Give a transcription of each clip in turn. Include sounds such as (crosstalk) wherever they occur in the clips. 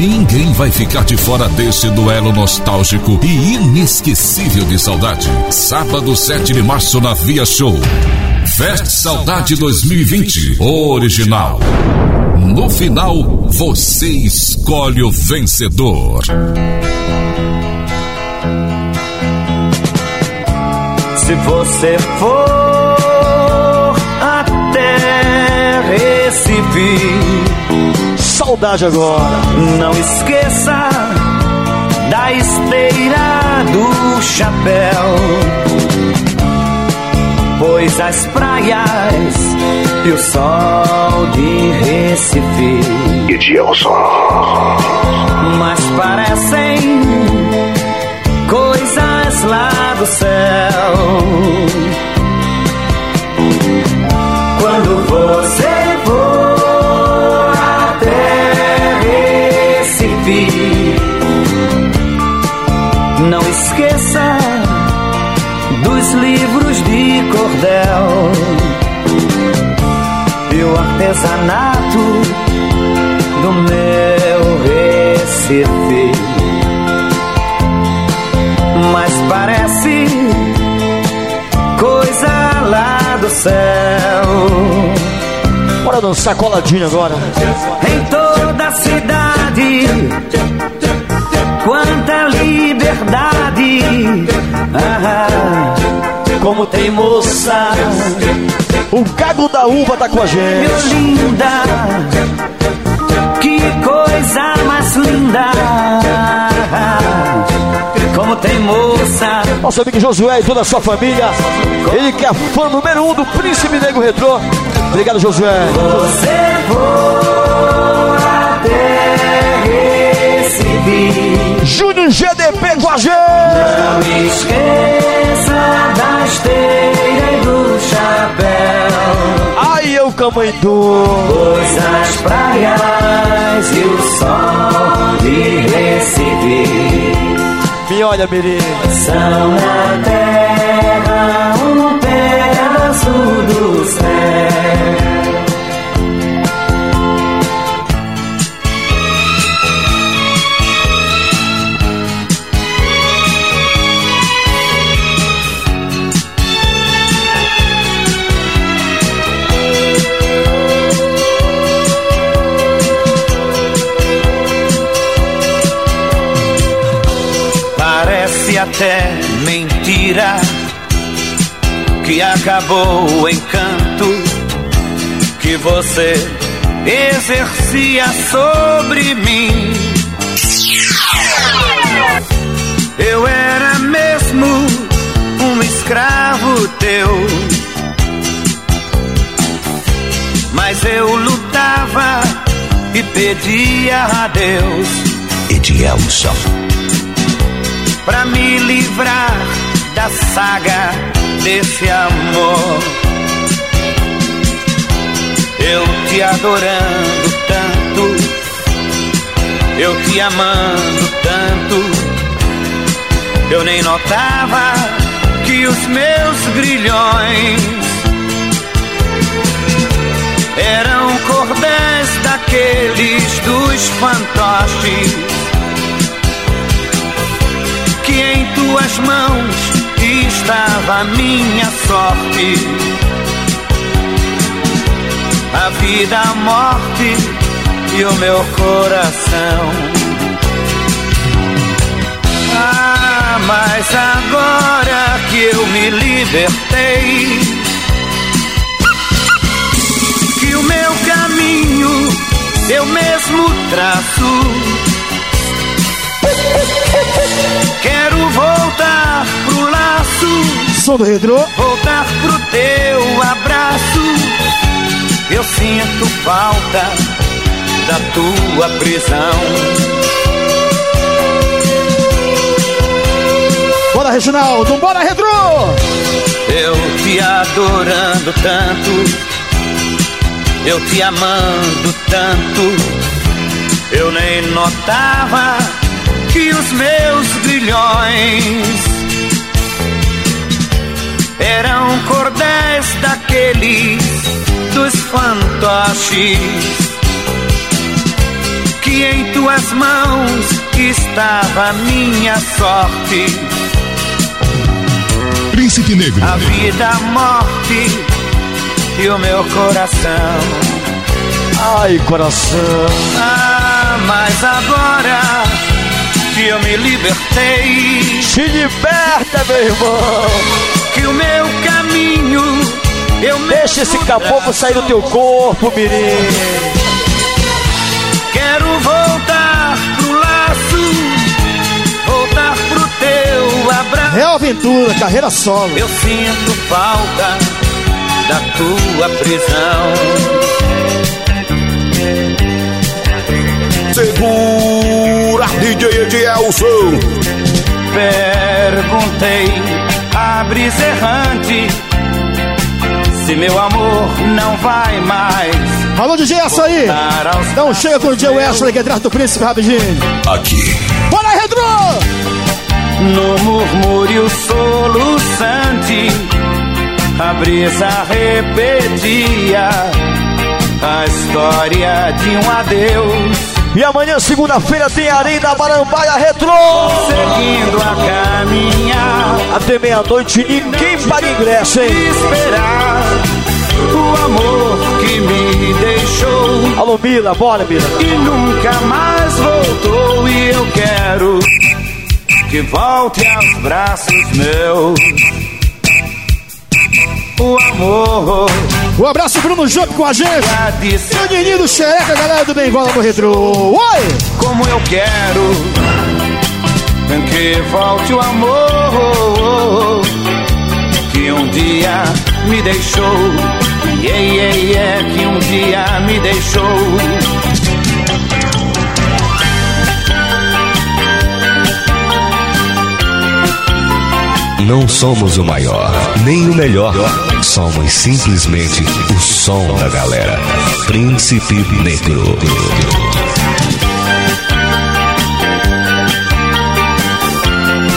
Ninguém vai ficar de fora desse duelo nostálgico e inesquecível de saudade. Sábado 7 de março na Via Show. Fest Saudade 2020 Original. No final, você escolhe o vencedor. Se você for até Recife, saudade agora. Não esqueça da esteira do chapéu, pois as praias e o sol de Recife. Edilson. Mas parecem coisas lá do céu. Quando você livros de cordel e o artesanato do meu Recife mas parece coisa lá do céu. Bora dançar coladinho agora. Em toda a cidade, liberdade. Ah, como tem moça. O Cago da Uva tá com a gente. Meu linda, que coisa mais linda como tem moça. Nosso amigo Josué e toda a sua família. Ele que é fã número um do Príncipe Negro Retrô. Obrigado, Josué. Você for até Recife. Júnior GDP com a gente. Não esqueça da esteira e do chapéu. Ai, eu camandu. Pois as praias e o sol de Recife me olha, Mirim. São a até mentira que acabou o encanto que você exercia sobre mim. Eu era mesmo um escravo teu, mas eu lutava e pedia a Deus. Edielson pra me livrar da saga desse amor. Eu te adorando tanto, eu te amando tanto, eu nem notava que os meus grilhões eram cordéis daqueles dos fantoches tuas mãos estava a minha sorte. A vida, a morte e o meu coração. Ah, mas agora que eu me libertei, que o meu caminho eu mesmo traço Quero voltar pro laço. Som do retrô. Voltar pro teu abraço. Eu sinto falta da tua prisão. Bora, Reginaldo, bora, Retrô! Eu te adorando tanto, eu te amando tanto, eu nem notava que os meus grilhões eram cordéis daqueles dos fantoches que que em tuas mãos estava a minha sorte. Príncipe Negro. A vida, a morte e o meu coração. Ai, coração. Ah, mas agora que eu me libertei. Te liberta, meu irmão. Que o meu caminho eu Deixa esse caboclo sair do teu corpo, mirim. Quero voltar pro laço, voltar pro teu abraço. Real Aventura, carreira solo. Eu sinto falta da tua prisão. Segura, DJ Edielson. Perguntei a brisa errante se meu amor não vai mais. Alô, DJ Açaí! Então chega com o DJ Wesley que é atrás do príncipe rapidinho. Aqui. Bora, Redro! No murmúrio soluçante, a brisa repetia a história de um adeus. E amanhã, segunda-feira, tem Areia da Barambaia Retrô. Seguindo a caminhar. Até meia-noite, ninguém paga ingresso, hein? Esperar o amor que me deixou. Alô, Mila, bora, Mila. E nunca mais voltou. E eu quero que volte aos braços meus. O amor. Um abraço, Bruno Job com a gente. E o Nininho do Xereca, galera do Bengola no Retro. Oi! Como eu quero que volte o amor que um dia me deixou. Yeah, yeah, yeah, que um dia me deixou. Não somos o maior, nem o melhor. Somos simplesmente o som da galera. Príncipe Negro.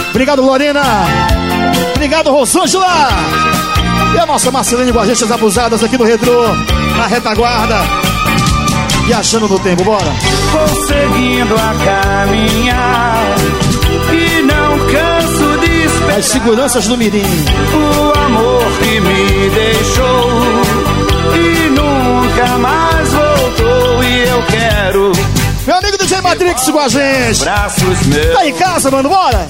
Obrigado, Lorena. Obrigado, Rosângela. E a nossa Marcelene com as abusadas aqui do Retro, na retaguarda. E achando no tempo, bora. Vou seguindo a caminhar As seguranças do Mirim. O amor que me deixou e nunca mais voltou. E eu quero. Meu amigo DJ Matrix com a gente. Braços meus. Tá em casa, mano, bora.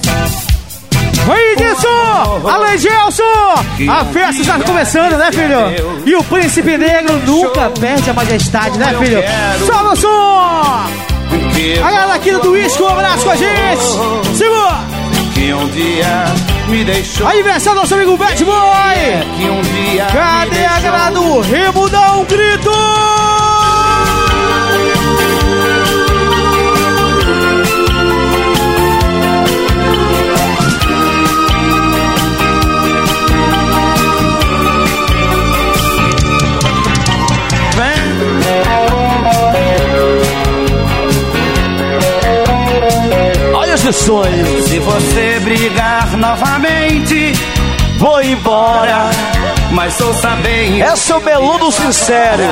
Oi, Edson! Alô, Gelson! A festa está começando, né, filho? E o Príncipe Negro nunca perde a majestade, né, filho? Solta o som! A galera aqui do Whisky, um abraço com a gente! Segura! Que um dia me deixou. Aniversário nosso amigo Bad Boy! Que um dia. Cadê a galera do Remo? Dá um grito! sonho. Se você brigar novamente, vou embora. Mas sou bem. É seu meludo sincero.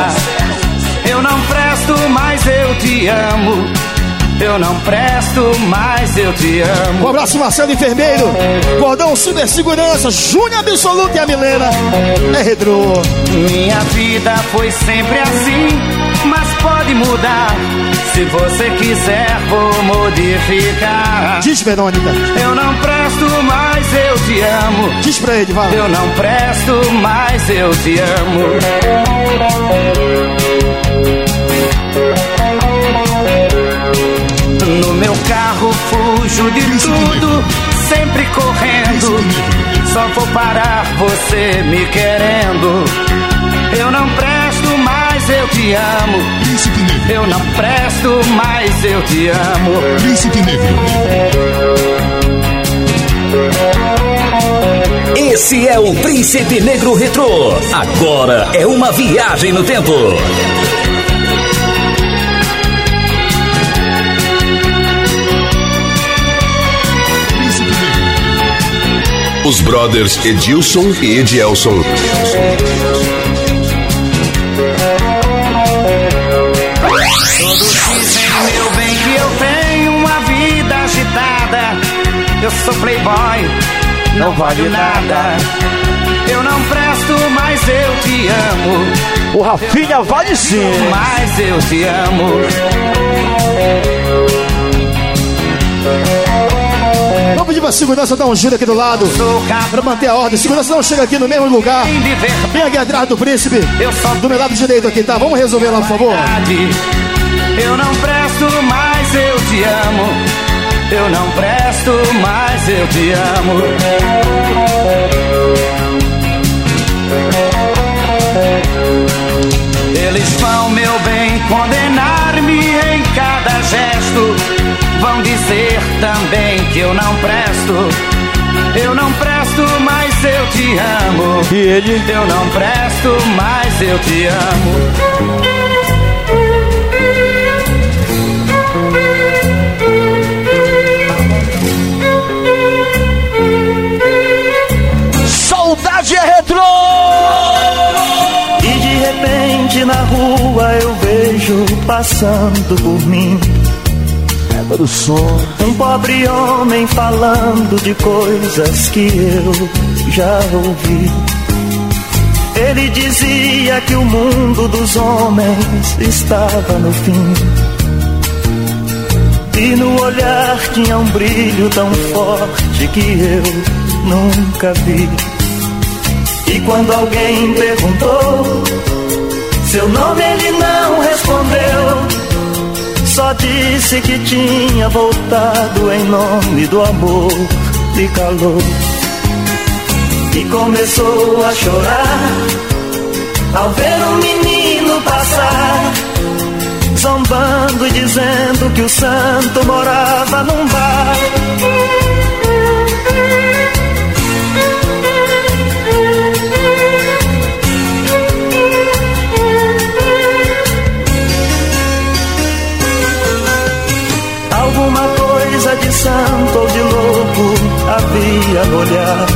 Eu não presto, mas eu te amo. Eu não presto, mas eu te amo. Um abraço, Marcelo Enfermeiro. Cordão Super Segurança, Júnior Absoluto e a Milena. É Redro. Minha vida foi sempre assim, mas pode mudar. Se você quiser, vou modificar. Diz, Verônica. Eu não presto, mas eu te amo. Diz pra ele, vai. Eu não presto, mas eu te amo. No meu carro fujo de tudo, sempre correndo. Só vou parar você me querendo. Eu não presto, mas eu te amo. Eu não presto, mas eu te amo. Príncipe Negro. Esse é o Príncipe Negro Retrô. Agora é uma viagem no tempo. Os brothers Edilson e Edielson. Todos Eu sou playboy, não valho nada. Eu não presto, mas eu te amo. O Rafinha vale sim. Mas eu te amo. Vamos pedir pra segurança dar um giro aqui do lado. Pra manter a ordem. Segurança não chega aqui no mesmo lugar. Vem aqui atrás do príncipe. Do meu lado direito aqui, tá? Vamos resolver lá, por favor. Eu não presto, mas eu te amo. Eu não presto, mas eu te amo. Eles vão, meu bem, condenar-me em cada gesto. Vão dizer também que eu não presto. Eu não presto, mas eu te amo. E ele? Eu não presto, mas eu te amo. Na rua eu vejo passando por mim Égua do som. um pobre homem falando de coisas que eu já ouvi. Ele dizia que o mundo dos homens estava no fim. E no olhar tinha um brilho tão forte que eu nunca vi. E quando alguém perguntou seu nome, ele não respondeu. Só disse que tinha voltado em nome do amor e calor. E começou a chorar ao ver um menino passar, zombando e dizendo que o santo morava num bar. Santo ou de louco havia no olhar.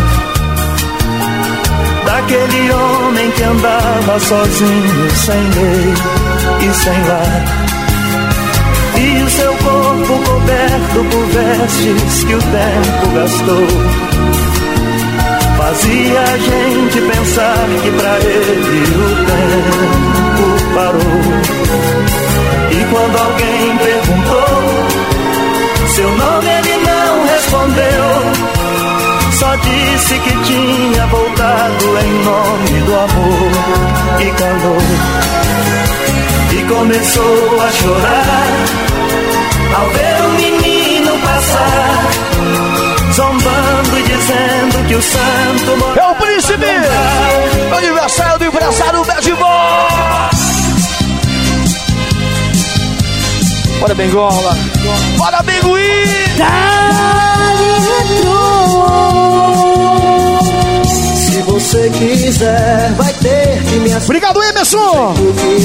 Daquele homem que andava sozinho, sem lei e sem lar. E o seu corpo coberto por vestes que o tempo gastou. Fazia a gente pensar que pra ele o tempo parou. E quando alguém perguntou seu nome, respondeu. Só disse que tinha voltado em nome do amor e calor. E começou a chorar ao ver o menino passar, zombando e dizendo que o santo É o príncipe! Aniversário do empresário Bad Boy! Bora, Bengola! Bora, Benguí! Se você quiser, vai ter que me Obrigado, Emerson!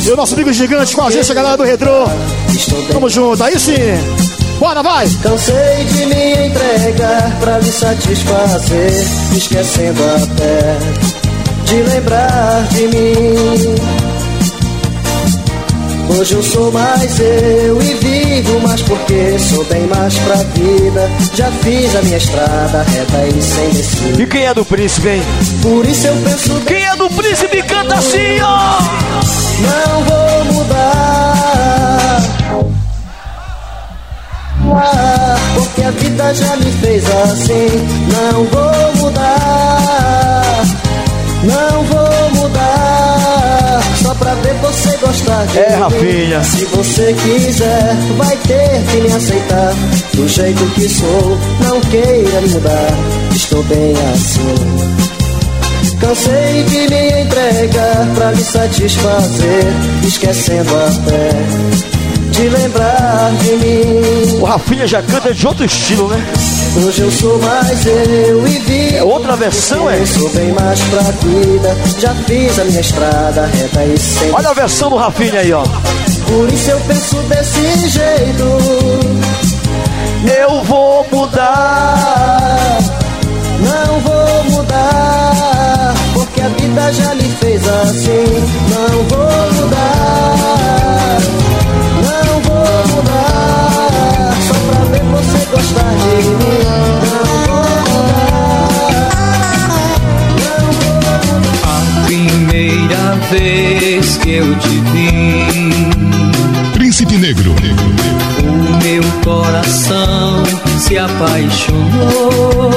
E o nosso amigo gigante com a gente, a galera do Retrô. Tamo junto, aí sim! Bora, vai! Cansei de me entregar pra lhe satisfazer, esquecendo até de lembrar de mim. Hoje eu sou mais eu e vivo mais porque sou bem mais pra vida. Já fiz a minha estrada reta e sem descer. E quem é do príncipe, hein? Por isso eu penso Quem é do príncipe canta assim, ó! não vou mudar. Porque a vida já me fez assim. Não vou mudar. Não vou ver você gostar de É. Rafinha. Se você quiser, vai ter que me aceitar. Do jeito que sou, não queira me mudar. Estou bem assim. Cansei de me entregar pra lhe satisfazer, esquecendo até de lembrar de mim. O Rafinha já canta de outro estilo, né? Hoje eu sou mais eu e vivo. É outra versão, é? Eu sou bem mais pra vida. Já fiz a minha estrada reta e sem. Olha a versão do Rafinha aí, ó. Por isso eu penso desse jeito. Eu vou mudar. Não vou mudar, porque a vida já me fez assim. Não vou mudar, gostar de mim. A primeira vez que eu te vi, Príncipe Negro. O meu coração se apaixonou.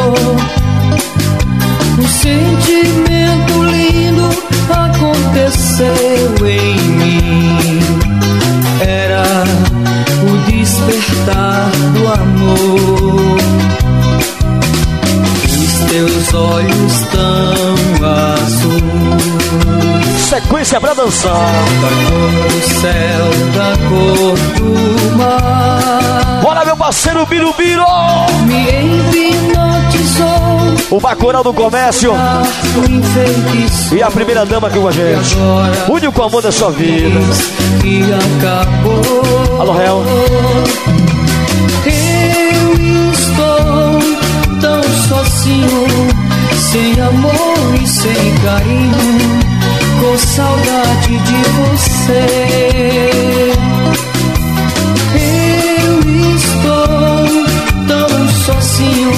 Um sentimento lindo aconteceu em mim. Do amor. Os teus olhos tão azuis. Sequência pra dançar. Da cor do céu, da cor do mar. Bora, meu parceiro Birubiru! Me hipnotizou. O Bacural do Comércio. O. E a primeira dama aqui com a gente. Agora Único amor da sua vida. que acabou. Alô, réu. Eu estou tão sozinho, sem amor e sem carinho, com saudade de você. Eu estou tão sozinho,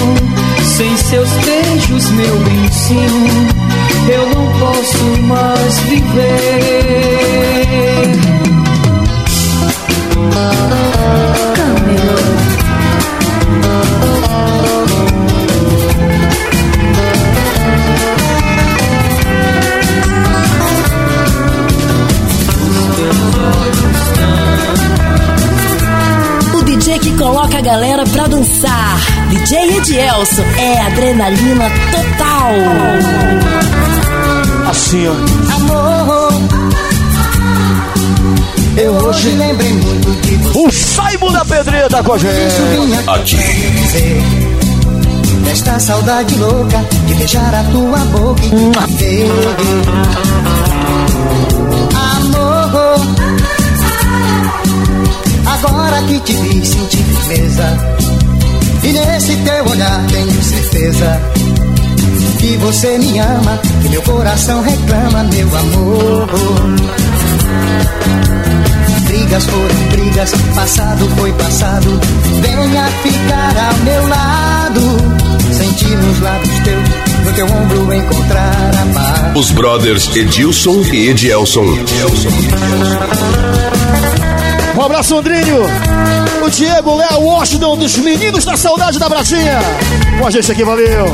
sem seus beijos, meu benzinho, eu não posso mais viver. Coloca a galera pra dançar. DJ Edielson é adrenalina total. Assim, ó. Amor, eu hoje lembrei muito de você. O Saimo da Pedreira tá com a gente. Vinha Aqui. Desta saudade louca de beijar a tua boca e te ver. Amor, agora que te vi, senti firmeza. E nesse teu olhar tenho certeza que você me ama, que meu coração reclama, meu amor. Brigas foram brigas, passado foi passado. Venha ficar ao meu lado, sentir nos lábios teus, no teu ombro encontrar a paz. Os brothers Edilson e Edielson. Um abraço, Andrinho. O Diego Léo Washington, dos meninos da saudade da Bratinha. Com a gente aqui, valeu.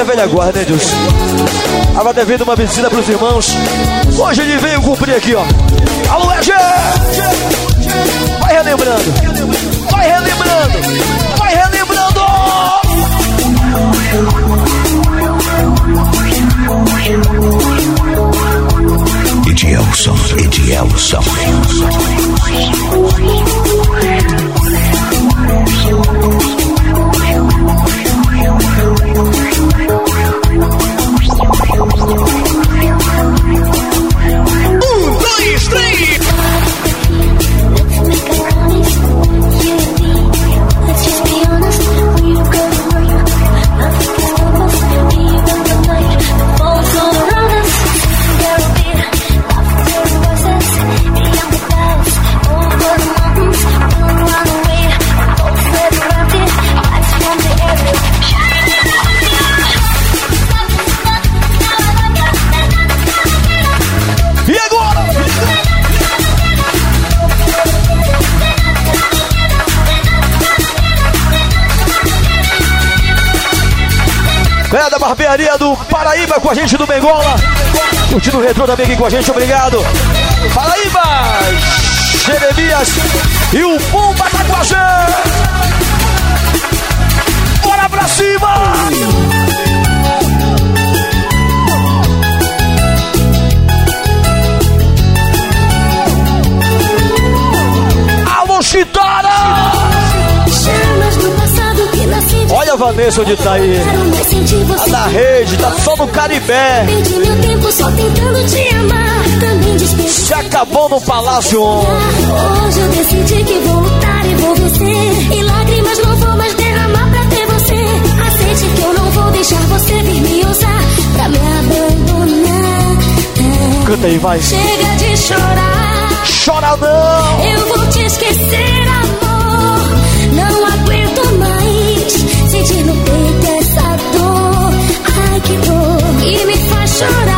É velha guarda, né, Edilson? Tava devendo uma visita pros irmãos. Hoje ele veio cumprir aqui, ó. Alô, Ed! Vai relembrando, vai relembrando, vai relembrando! Edielson, Edielson. Um, É da barbearia do Paraíba com a gente do Bengola. Curtindo o retrô também aqui com a gente, obrigado. Paraíba, Jeremias e o Pumba tá com a gente. Bora pra cima! Chitara! Olha a Vanessa onde tá aí. Tá na rede, tá só no Caribé. Perdi meu tempo só tentando te amar. Também Se acabou no Palácio Hoje eu decidi que vou lutar e vou vencer. E lágrimas não vou mais derramar pra ter você. Aceite que eu não vou deixar você vir me usar pra me abandonar. Canta aí, vai. Chega de chorar. Chora não! Eu vou te esquecer, sentir no peito essa dor. Ai, que dor. E me faz chorar.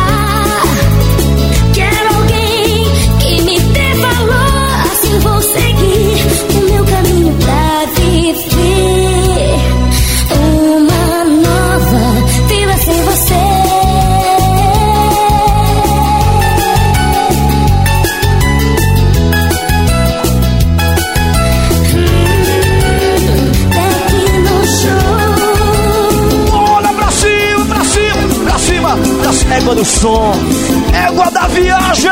Égua do som, égua da viagem.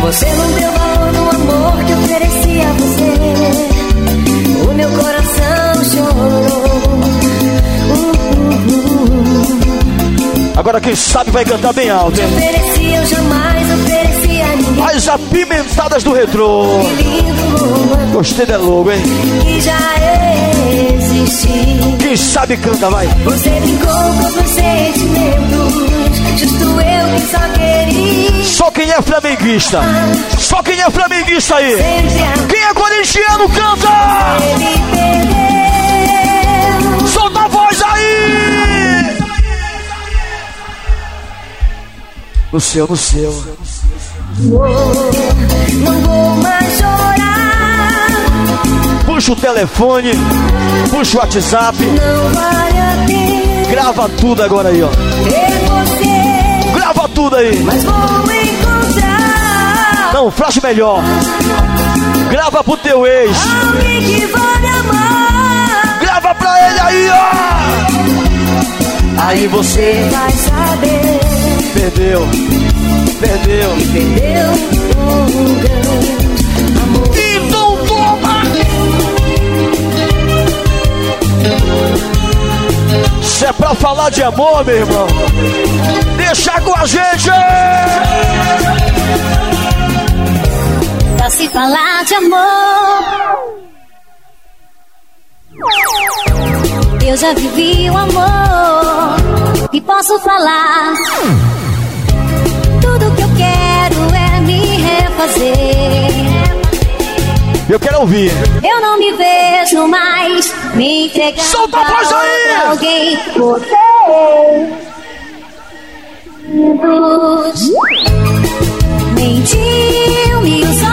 Você não deu valor no amor que ofereci a você. O meu coração chorou. Agora quem sabe vai cantar bem alto, hein? Ofereci, eu jamais ofereci. As apimentadas do retrô. Gostei da logo, hein? que já existiu. Quem sabe canta, vai. Você brincou com meus sentimentos. Justo eu que só queria. Só quem é flamenguista. Só quem é flamenguista aí. Quem é corintiano canta. Solta a voz aí. No seu, no seu. Não vou mais chorar. Puxa o telefone, puxa o WhatsApp, Não vale grava tudo agora aí, ó. você. Grava tudo aí. Mas vou encontrar Não, flash melhor. Grava pro teu ex. Grava pra ele aí, ó. Aí você Vai saber, perdeu, perdeu. perdeu um grande amor. Então toma! Se é pra falar de amor, meu irmão, deixa com a gente! Pra se falar de amor. Eu já vivi o amor e posso falar. Tudo que eu quero é me refazer. Eu quero ouvir. Eu não me vejo mais me entregando Solta a voz aí! alguém. Você. Mentiu, me usou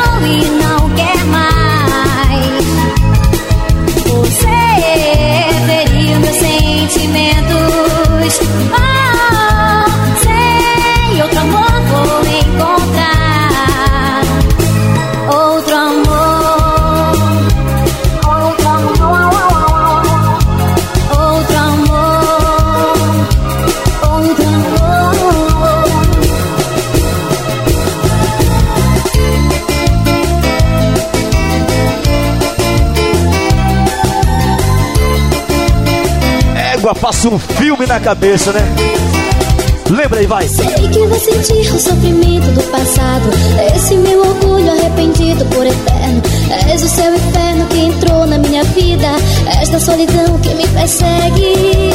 Égua, passa um filme na cabeça, né? Lembra aí, vai. Sei que vai sentir o sofrimento do passado. Esse meu orgulho arrependido por eterno. És o seu inferno que entrou na minha vida. Esta solidão que me persegue.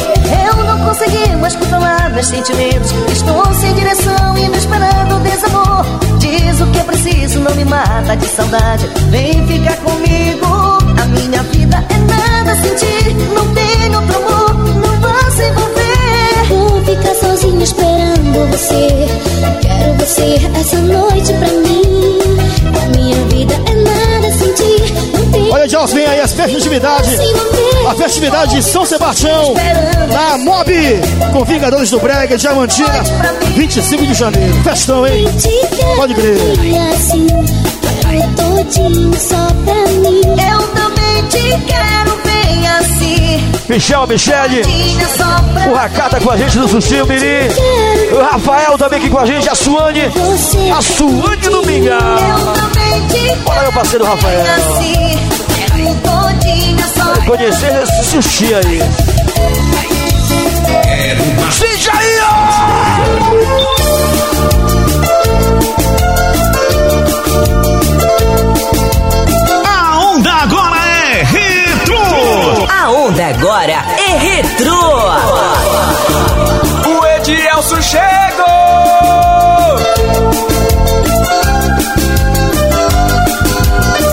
Eu não consegui mais controlar meus sentimentos. Estou sem direção e me esperando desamor. Diz o que é preciso, não me mata de saudade. Vem ficar comigo. A minha vida é nada sem ti. Não tem esperando você. Quero você essa noite pra mim. A minha vida é nada sem ti. Olha, Joss, vem aí as festividade. A festividade de São Sebastião. Na Mob, com Vingadores do Brega, Diamantina. 25 de janeiro. Festão, hein? Pode crer. assim, todinho só pra mim. Eu também te quero. Michel, Michele. O Racá tá com a gente no Sushi, o Mirim. O Rafael também aqui com a gente, a Suane. A Suane do Mingau. Eu também te Olha meu parceiro Rafael. assim. Quero Conhecer esse sushi aí. Sente aí, A A onda agora é retrô. O Edielso chegou!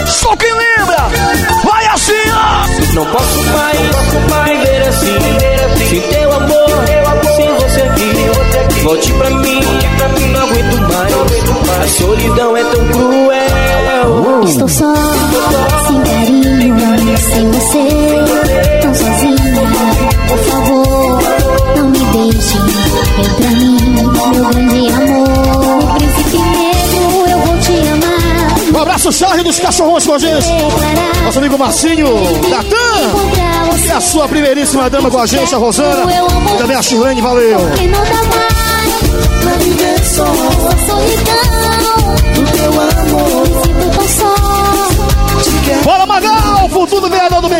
Só quem lembra! Vai assim, ó! Não posso mais, mais ver assim, sem teu amor, sem você. Volte pra mim, não aguento mais. A solidão é tão cruel. Estou só, sem carinho, sem você, tão sozinha. Por favor, não me deixe. Vem pra mim, meu grande amor. Príncipe negro, eu vou te amar. Um abraço, Charlie dos a gente. Nosso amigo Marcinho, Natan. E a sua primeiríssima dama com a gente, a Rosana. E também a Chilene, valeu.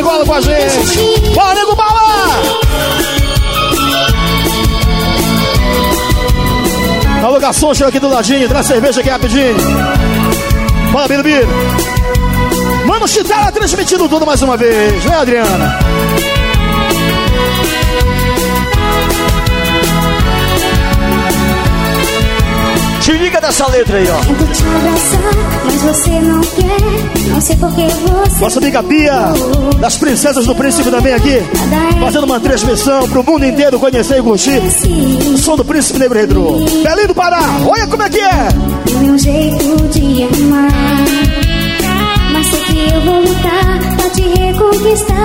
Bengola com a gente. Bora, nego bala! Alô, garçom, chega aqui do ladinho, traz cerveja aqui rapidinho. Bora, Birubiru. Mano, Chitara transmitindo tudo mais uma vez, né, Adriana? Te liga dessa letra aí, ó. Tento te abraçar, mas você não quer. Não sei por que você. Nossa amiga Bia, das Princesas do Príncipe também aqui, fazendo uma transmissão pro mundo inteiro conhecer e curtir o som do Príncipe Negro Redro. Belinho do Pará, olha como é que é! O meu jeito de amar. Mas sei que eu vou lutar pra te reconquistar.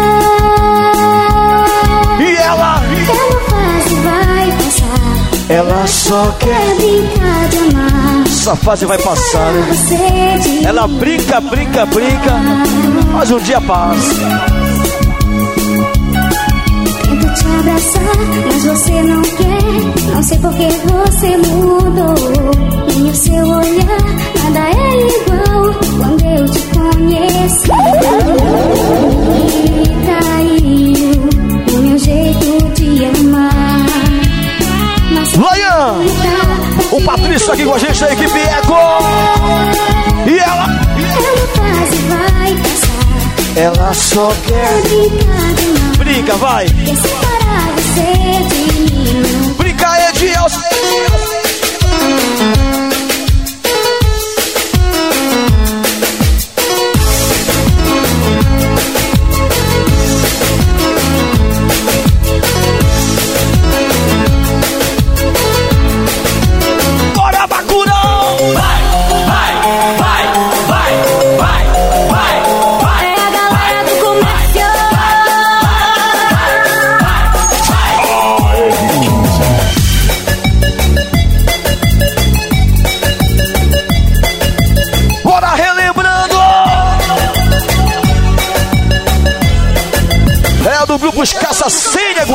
Ela só Quer brincar de amar. Essa fase vai passar, né? Ela brinca, brinca, brinca, mas um dia passa. Tento te abraçar, mas você não quer. Não sei por que você mudou. Nem o seu olhar, nada é igual quando eu te conheci. Me traiu o meu jeito Layan, o Patrício aqui com a gente da equipe Eco. E ela? ela só Quer. Brinca, vai. Quer separar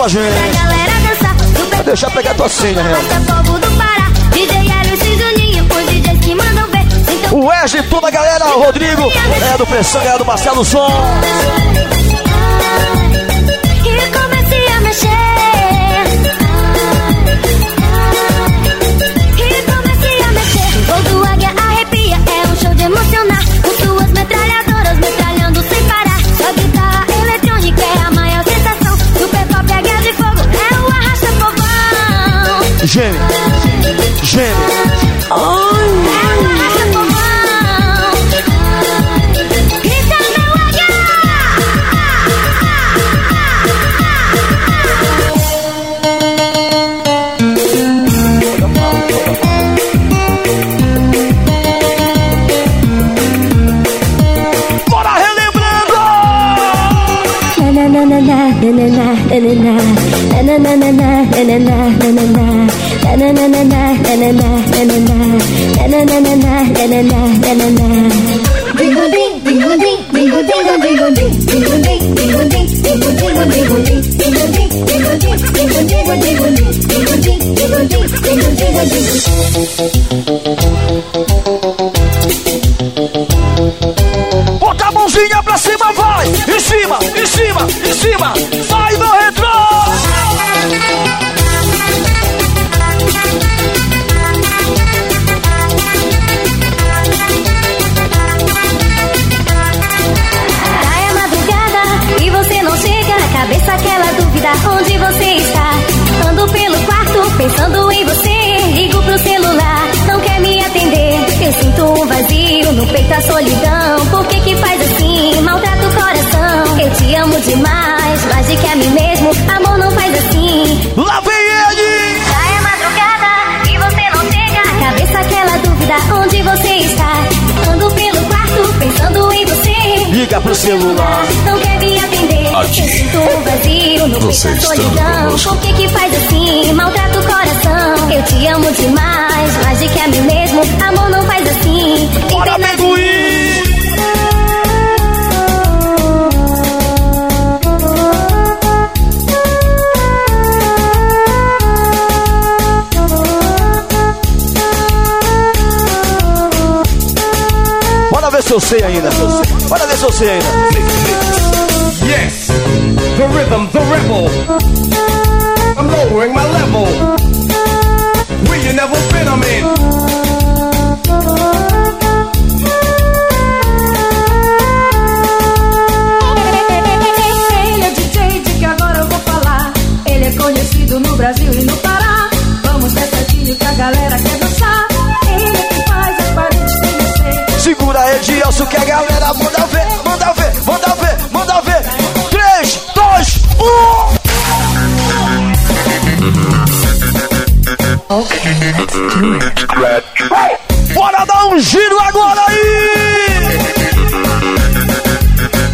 com a gente. Galera dançar, Vai deixar pegar tua senha. Então, O Wesley, toda a galera, o Rodrigo, é do Pressão, é do Marcelo Som. Gêmeo, gêmeo. É Bota a mãozinha pra cima, vai! Em cima, em cima, em cima! Vazio no peito, a solidão. Por que que faz assim? Maltrata o coração. Eu te amo demais, mais do que a mim mesmo. Amor não faz assim. Lá vem ele! Já é madrugada e você não chega. Cabeça aquela dúvida, onde você está? Ando pelo quarto pensando em você. Liga pro celular. Não quer me atender. Aqui. Eu sinto um vazio no Você peito, a está solidão. conosco. Por que que faz assim? Maltrata o coração. Eu te amo demais, mais do que a mim mesmo. Amor não faz assim. Tem Bora, pena de se eu sei ainda. Bora ver se eu sei ainda. Yes, the rhythm, the rebel. I'm lowering my level. Will you never I'm in? Ele é DJ de que agora eu vou falar. Ele é conhecido no Brasil e no Pará. Segura Edilson que a galera manda ver, manda ver, manda ver, manda ver. 3, 2, 1. Bora dar um giro agora aí!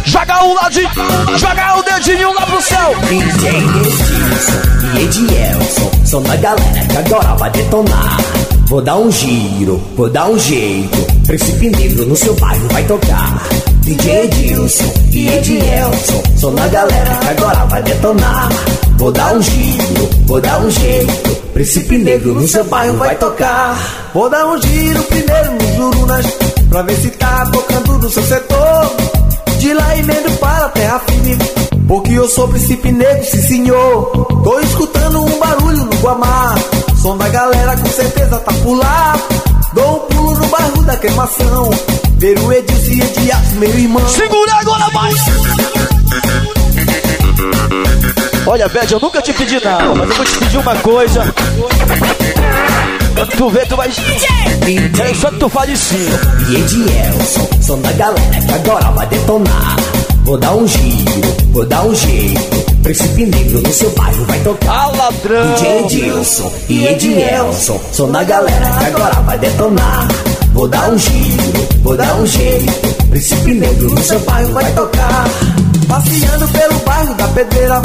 Joga um ladinho, joga o dedinho lá pro céu. DJ Edilson e Edielson são da galera que agora vai detonar. Vou dar um giro, vou dar um jeito. Príncipe Negro no seu bairro vai tocar. DJ Edilson e Edielson são da galera que agora vai detonar. Vou dar um giro, vou dar um jeito. Príncipe Negro no seu bairro vai tocar. Vou dar um giro primeiro nos Jurunas Pra ver se tá tocando no seu setor De lá emendo para a terra firme Porque eu sou príncipe negro, sim senhor Tô escutando um barulho no Guamá Som da galera com certeza tá por lá Dou um pulo no bairro da queimação Ver o Edilson e Ediaço, meu irmão Segura agora, vai! Olha, Bad, eu nunca te pedi nada, mas eu vou te pedir uma coisa. Quando tu vê, tu vai. É só que tu fale sim. e Edielson são da galera que agora vai detonar. Vou dar um giro, vou dar um jeito. Príncipe Negro no seu bairro vai tocar. Ah, ladrão! DJ Edilson e Edielson são da galera que agora vai detonar. Vou dar um giro, vou dar um jeito. Príncipe Negro no seu bairro vai tocar. Passeando pelo bairro da Pedreira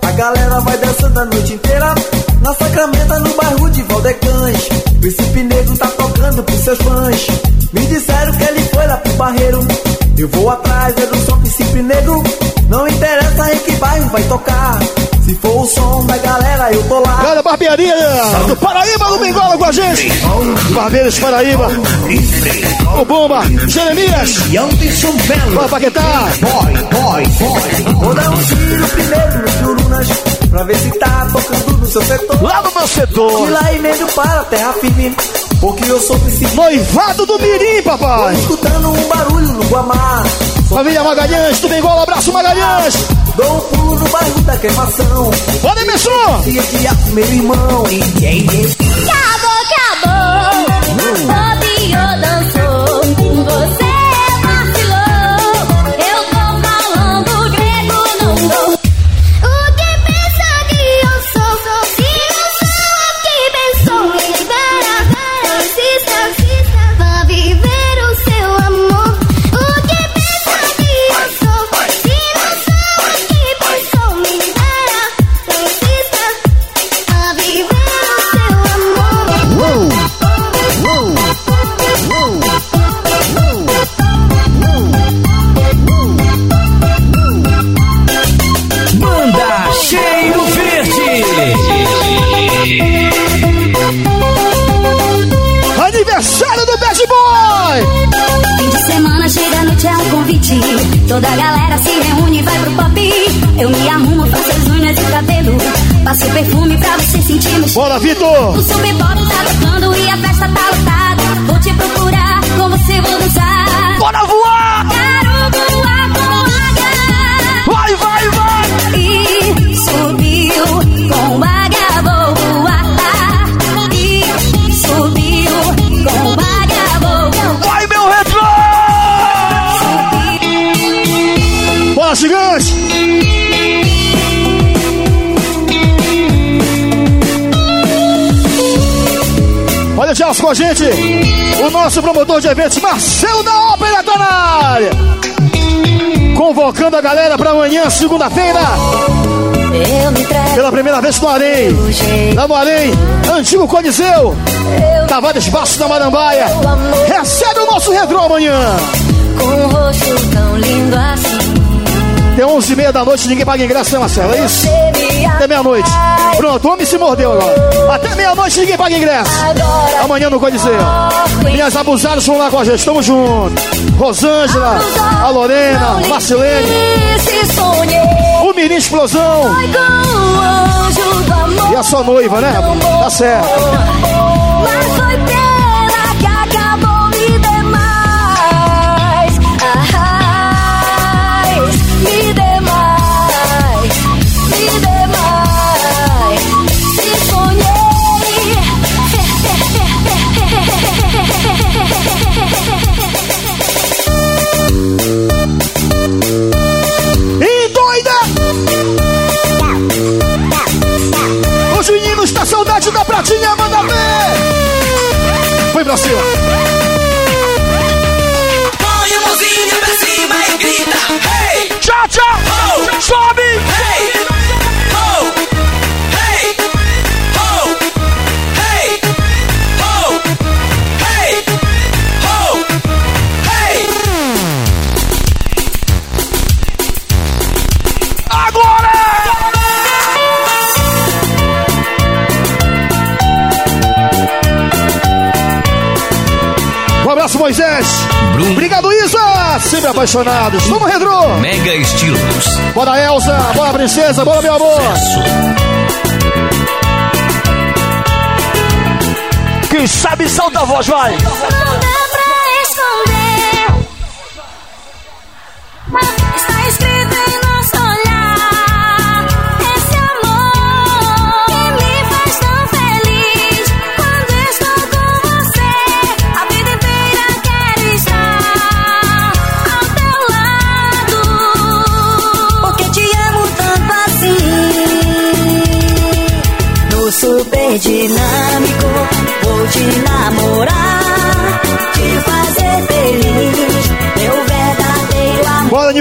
A galera vai dançando a noite inteira Na Sacramenta, no bairro de Valdecães Príncipe Negro tá tocando pros seus fãs Me disseram que ele foi lá pro barreiro Eu vou atrás, é do som Príncipe Negro Não interessa em que bairro vai tocar. Se for o som da galera, eu tô lá. Cara, barbearia do Paraíba do Bengola com a gente. Barbeiros Paraíba. O Bomba, Jeremias. Vai Paquetá. Vou dar um giro primeiro nos Jurunas Pra ver se tá tocando no seu setor. Lá no meu setor. De lá emendo para a terra firme Porque eu sou príncipe Noivado do Mirim, papai. Tô escutando um barulho no Guamá Família Magalhães, do Bengola, abraço Magalhães. Dou um pulo no bairro da queimação Bora, Emerson. Dia de meu irmão Acabou, Toda a galera se reúne e vai pro pop. Eu me arrumo, faço as unhas e o cabelo. Passo perfume pra você sentir no Bora, Vitor! O pop tá tocando e a festa tá lotada. Vou te procurar, com você vou dançar. Bora voar! Com a gente, o nosso promotor de eventos, Marcelo da Ópera, tá na área. Convocando a galera pra amanhã, segunda-feira. Pela primeira vez no Arém. Lá no Arém, antigo Coliseu. Tavares Baixo da Marambaia. Recebe o nosso retrô amanhã. Com rosto tão lindo assim. Tem 11 e meia da noite, ninguém paga ingresso, né, Marcelo? É isso? Até meia-noite. Pronto, o homem se mordeu agora. Até meia-noite, ninguém paga ingresso. Amanhã no Coliseu. Minhas abusadas vão lá com a gente, tamo junto. Rosângela, a Lorena, Marcelene, o Mirim Explosão e a sua noiva, né? Tá certo. Pratinha, manda ver! Foi pra cima. Põe a mãozinha pra cima e grita, hey! Tchau, tchau! Ho! Sobe! Moisés. Obrigado, Isa! Sempre apaixonados. Vamos, Redro! Mega Estilos. Bora, Elza! Bora, princesa! Bora, meu amor! Quem sabe solta a voz, vai!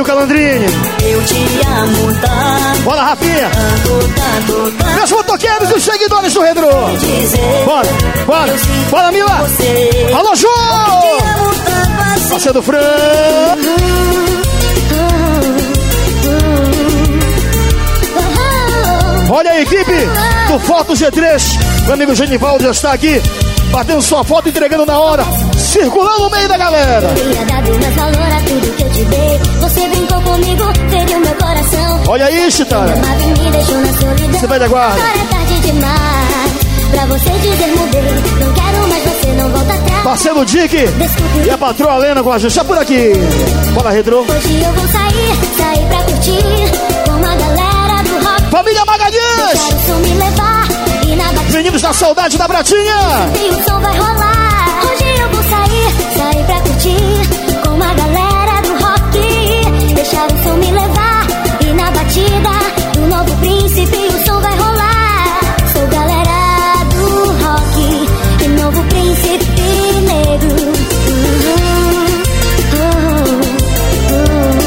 Nil Calandrini! eu te amo tanto, Bora, Rafinha! tanto, tanto, tanto. Meus motoqueiros e os seguidores do Redro! Bora, bora! Bora, Mila! você. Alô, tanto assim. Parceiro do Fran! Olha a equipe do Foto G3. Meu amigo Genivaldo já está aqui, batendo sua foto, entregando na hora, circulando no meio da galera. Tudo que eu te dei. Você brincou comigo, feriu meu coração. Olha aí, Chitara. Você vai da guarda. Agora é tarde demais. Pra você dizer mudei. Não quero mais você, não volta atrás. Parceiro Dick e a patroa Lena com a gente. Já por aqui. Bora, Redro. Hoje eu vou sair, sair pra curtir. Com a galera do rock. Família Magalhães! Deixar o me levar. E Meninos da saudade da Pratinha! e o som vai rolar. Hoje eu vou sair, sair pra curtir. Com a galera do rock. Deixar o som me levar. E na batida do novo príncipe o som vai rolar. Sou galera do rock. E novo príncipe negro. Uh,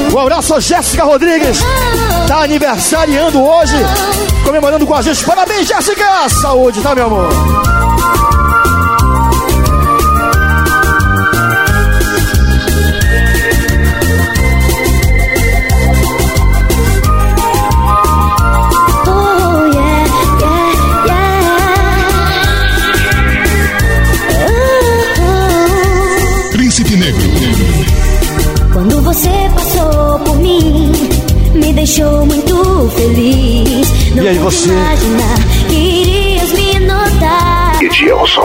uh, uh. Um abraço a Jéssica Rodrigues. Tá aniversariando hoje, comemorando com a gente. Parabéns, Jéssica! Saúde, tá, meu amor? E aí você? Imaginar me notar. Edilson.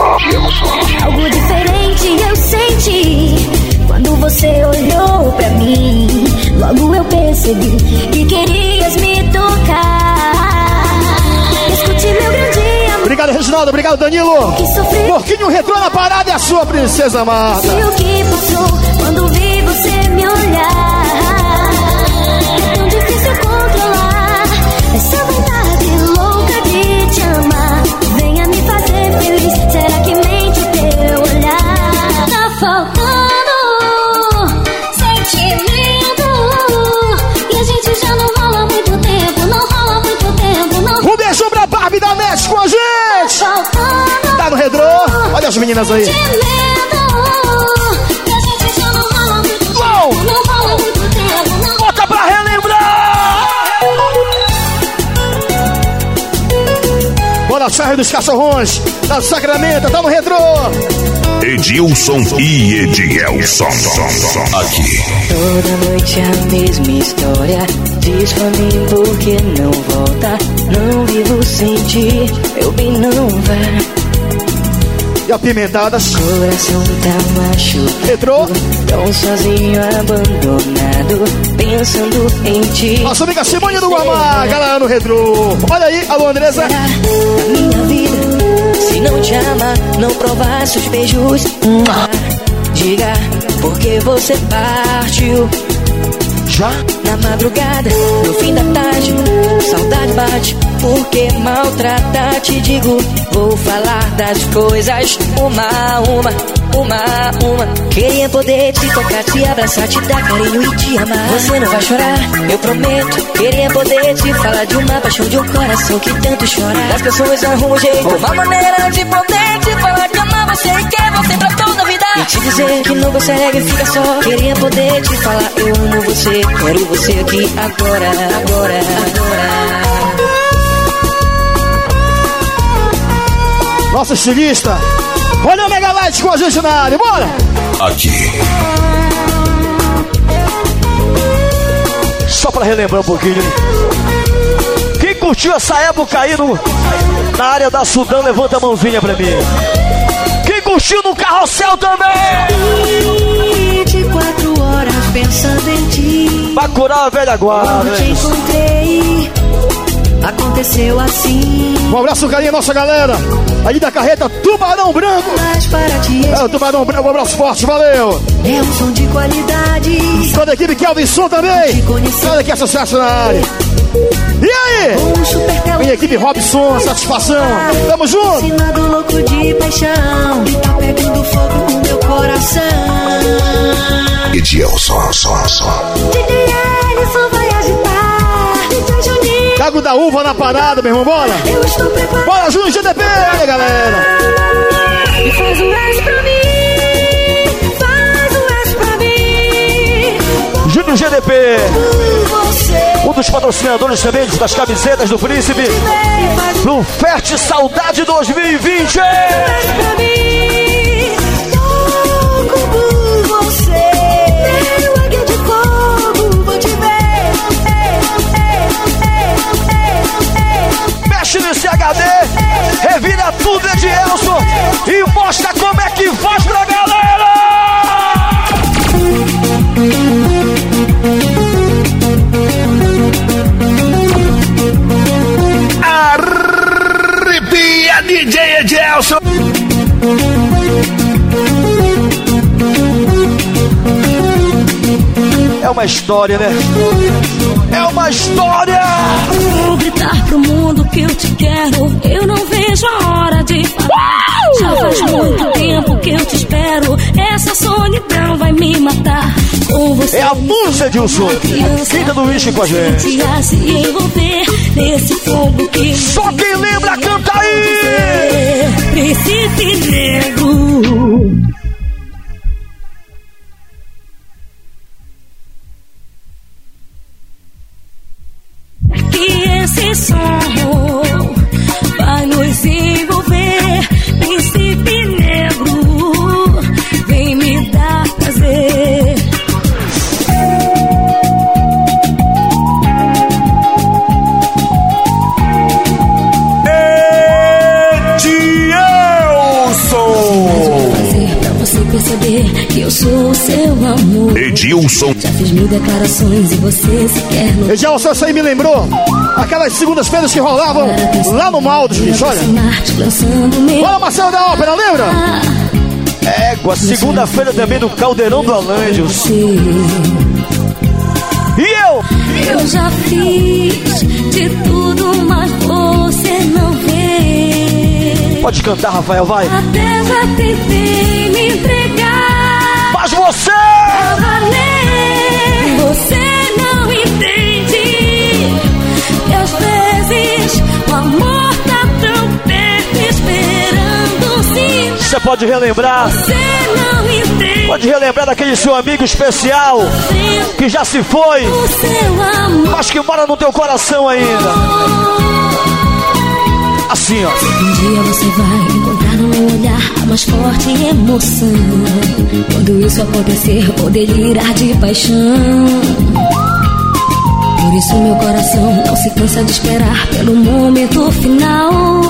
Algo diferente eu senti quando você olhou pra mim. Logo eu percebi que querias me tocar. Escute meu grande amor. Obrigado, Reginaldo. Obrigado, Danilo. Porquinho retrô na parada e a sua princesa amada. Sei o que passou quando vi você me olhar. Feliz. Será que mente o teu olhar? Tá faltando sentimento. E a gente já não rola muito tempo. Não rola muito tempo. Não Um beijo pra Barbie da a gente. faltando Tá no retrô. Olha as meninas aí. sentimento. Bora, Charre dos Cachorrões. Da Sacramento. Tá no retrô. Edilson e Edielson. Aqui. Toda noite a mesma história. Diz pra mim por que não volta. Não vivo sem ti, meu bem não vai. E apimentadas. Coração tá machucado. Retrô. Tão sozinho, abandonado. Pensando em ti. Nossa amiga Simone do Guamá. Galera no retrô. Olha aí, alô Andressa. Minha vida. Se não te ama, não provasse os beijos. Diga por que você partiu. Já? Na madrugada, no fim da Porque maltrata, te digo, vou falar das coisas uma a uma, uma a uma. Queria poder te tocar, te abraçar, te dar carinho e te amar. Você não vai chorar, eu prometo. Queria poder te falar de uma paixão de um coração que tanto chora. Das pessoas arrumam um jeito, uma maneira de poder te falar que amar você e quer você pra toda a vida. E te dizer que não consegue, fica só. Queria poder te falar, eu amo você, quero você aqui agora, agora, agora. Nossa estilista. Olha o Megalight com a gente na área. Bora. Aqui. Só pra relembrar um pouquinho. Quem curtiu essa época aí no, na área da Sudão, levanta a mãozinha pra mim. Quem curtiu no carrossel também? 24 horas pensando em ti. Pra curar a velha guarda. Quando te né? encontrei, aconteceu assim. Um abraço, carinho, nossa galera. Ali da carreta Tubarão Branco. Mas para ti É o Tubarão Branco, um abraço forte, valeu. é um som de qualidade. Toda a equipe Kelvin Som também. Olha que é sucesso na área. E aí? Um Minha equipe Robson, satisfação. Tamo junto. Ensinado louco de paixão. E tá pegando fogo no meu coração. Edielson. Som, som. DJ Ellison Cago da uva na parada, meu irmão, bora. eu estou preparado. Bora, Júnior GDP, olha galera. Faz o S pra mim. Faz o S pra mim. Júnior GDP, um dos patrocinadores também das camisetas do Príncipe. faz No Ferte Saudade 2020. S pra mim. Nesse HD, revira tudo, Edielson, e mostra como é que faz pra uma história, né? É uma história! Vou gritar pro mundo que eu te quero. Eu não vejo a hora de falar. Já faz muito tempo que eu te espero. Essa solidão vai me matar. Com você. É a música, Edilson. Fica do Wish com a gente. A se envolver nesse fogo que. Só quem lembra, canta aí! Príncipe negro. Edilson. Já fiz mil declarações e você sequer não. Edilson, isso aí me lembrou aquelas segundas-feiras que rolavam lá no Maldos, bicho, olha. Olha Marcelo da Ópera, lembra? Égua, segunda-feira também do Caldeirão do Alândios. E eu? Eu já fiz de tudo, mas você não vê. Pode cantar, Rafael, vai. Até já tentei me entregar. Mas você! Você pode relembrar. Pode relembrar daquele seu amigo especial que já se foi, mas que mora no teu coração ainda. Assim, ó. Um dia você vai encontrar no meu olhar a mais forte emoção. Quando isso acontecer, vou delirar de paixão. Por isso meu coração não se cansa de esperar pelo momento final.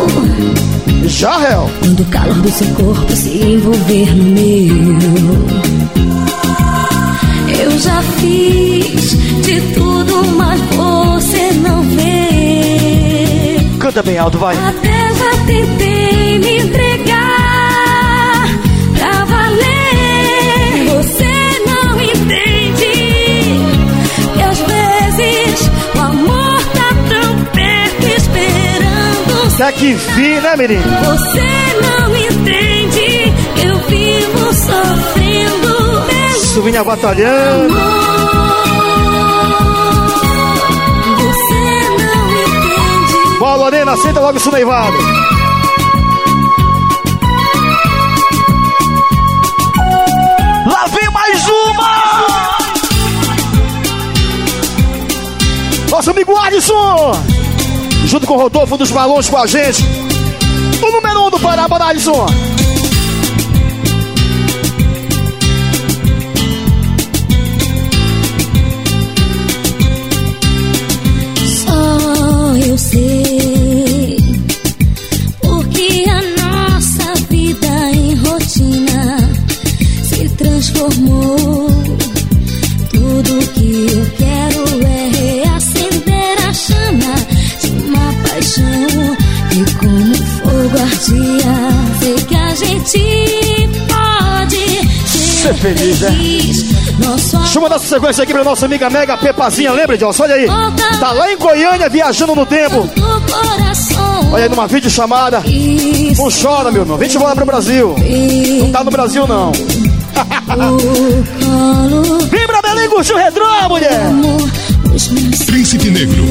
Já, réu. Quando o calor do seu corpo se envolver no meu. Eu já fiz de tudo, mas você não vê. Canta bem alto, vai. Até já tentei me entregar pra valer. Você não entende que às vezes o amor tá tão perto esperando. Até que enfim, né, menino? Você não entende que eu vivo sofrendo. Isso vinha batalhando. Você Lorena, aceita logo isso neivado. Lá vem mais uma! Nosso amigo Alisson! Junto com o Rodolfo dos Balões com a gente. O número um do Pará, Alisson! Eu sei ardia. Sei que a gente pode Ser feliz, né? Nosso Deixa eu mandar essa sequência aqui pra nossa amiga Mega Pepazinha, lembra, Edilson? Olha aí. Tá lá em Goiânia viajando no tempo. Olha aí numa videochamada. Não chora, meu irmão. Vem te embora pro Brasil. Não tá no Brasil, não. (laughs) Vem pra Belém curtir o retrô, mulher. Príncipe Negro.